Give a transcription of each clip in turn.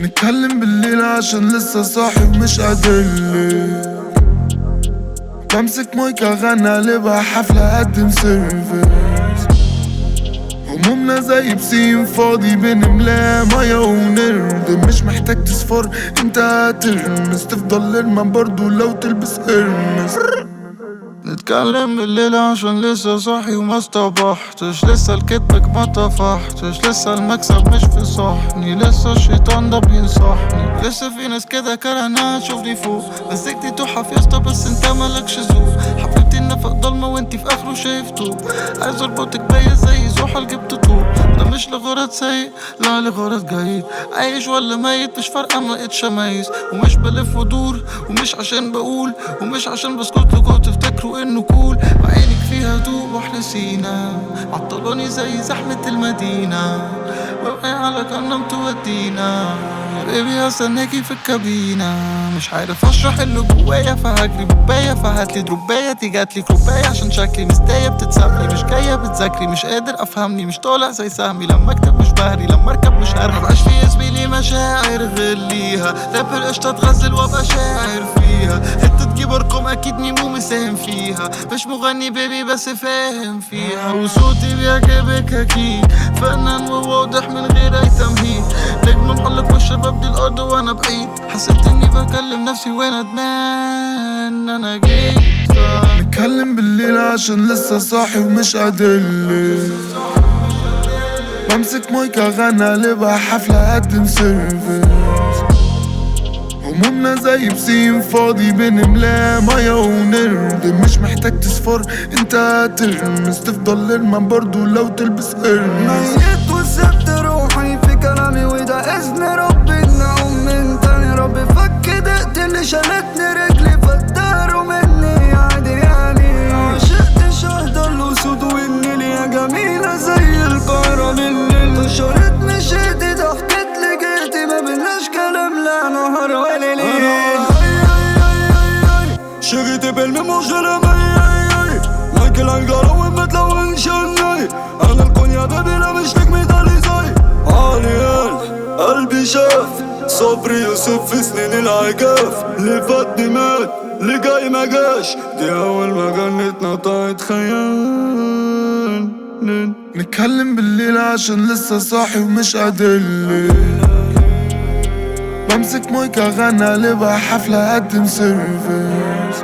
نتكلم بالليل عشان لسه صاحي ومش قادرلك بمسك مايك أغني قلبها حفلة أقدم service همومنا زي piscine فاضي بنملاه مية ونرد. مش محتاج تصفر انت هترمس. تفضل المن برضو لو تلبس Hermès نتكلم بالليل عشان لسه صاحي وما استبحتش. لسه الكدبك ما طفحتش. لسه المكسب مش في صحني لسه الشيطان ده بينصحني. لسه في ناس كده كرهناها تشوفني فوق. مسكتي تحف يا بس انت مالكش ذوق. حبيبتي النفق ضلمة وانتي في آخره شايف طوب. عايز أربطك بيا زي زحل جبت طوب. ده مش لغرض سيء لا لغرض جيد. عايش ولا ميت مش فارقة ما لقيتش اميز ومش بلف ودور ومش عشان بقول ومش عشان بسكت لكم تفتكروا إنه cool وعينك فيها دوب وإحنا سينا. عطلوني زي زحمة المدينة. وابقى على كنا تودينا baby هستناكي في الكابينة. مش عارف أشرح اللي جوايا فهجري بوباية فهاتلي دروباية. تيجاتلي كوباية عشان شكلي مستاية. بتتسابلي مش جاية بتذاكري. مش قادر أفهمني مش طالع زي سهمي. لما أكتب مش بهري لما أركب مش هرمي. مبقاش في زميلي مشاعر غير ليها راب القشطة تغزل وأبقى شاعر فيها. حتة تجيب ارقام أكيد ميمو مساهم فيها. مش مغني baby بس فاهم فيها. وصوتي بيعجبك أكيد. فنان وواضح من غير أي تمهيد. والشباب دي الأرض وأنا بعيد. حسيت إني بكلم نفسي وأنا ندمان أنا جيت. نتكلم بالليل عشان لسه صاحي ومش قادرلك بمسك مايك أغني قلبها حفلة أقدم service همومنا زي بسين فاضي بنملاه مية ونرد. مش محتاج تصفر أنت هترمس. تفضل المن برضو لو تلبس ارمس ميت وسبت روحي في كلامي وده إذن ربي جميلة زي القاهرة بالليل شريت مشيتي ضحكت لقيتي ما بيناش كلام لا نهار ولا ليل. شغيتي بالميموج رمي مايكل انجارو ومتلون شني. أنا الكون يا بيبي لا مش نجمي دالي زي. عالي قلبي شاف. صبري يوسف في سنين العجاف اللي فاتني مات اللي جاي ما جاش. دي أول ما جنت نطعت خيال. نتكلم. بالليل عشان لسه صاحي ومش قادرلك بمسك مايك أغني قلبها حفلة أقدم service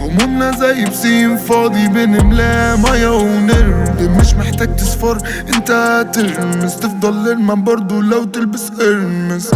همومنا زي piscine فاضي بنملاه مية ونرد. مش محتاج تصفر أنت هترمس. تفضل المن برضو لو تلبس Hermès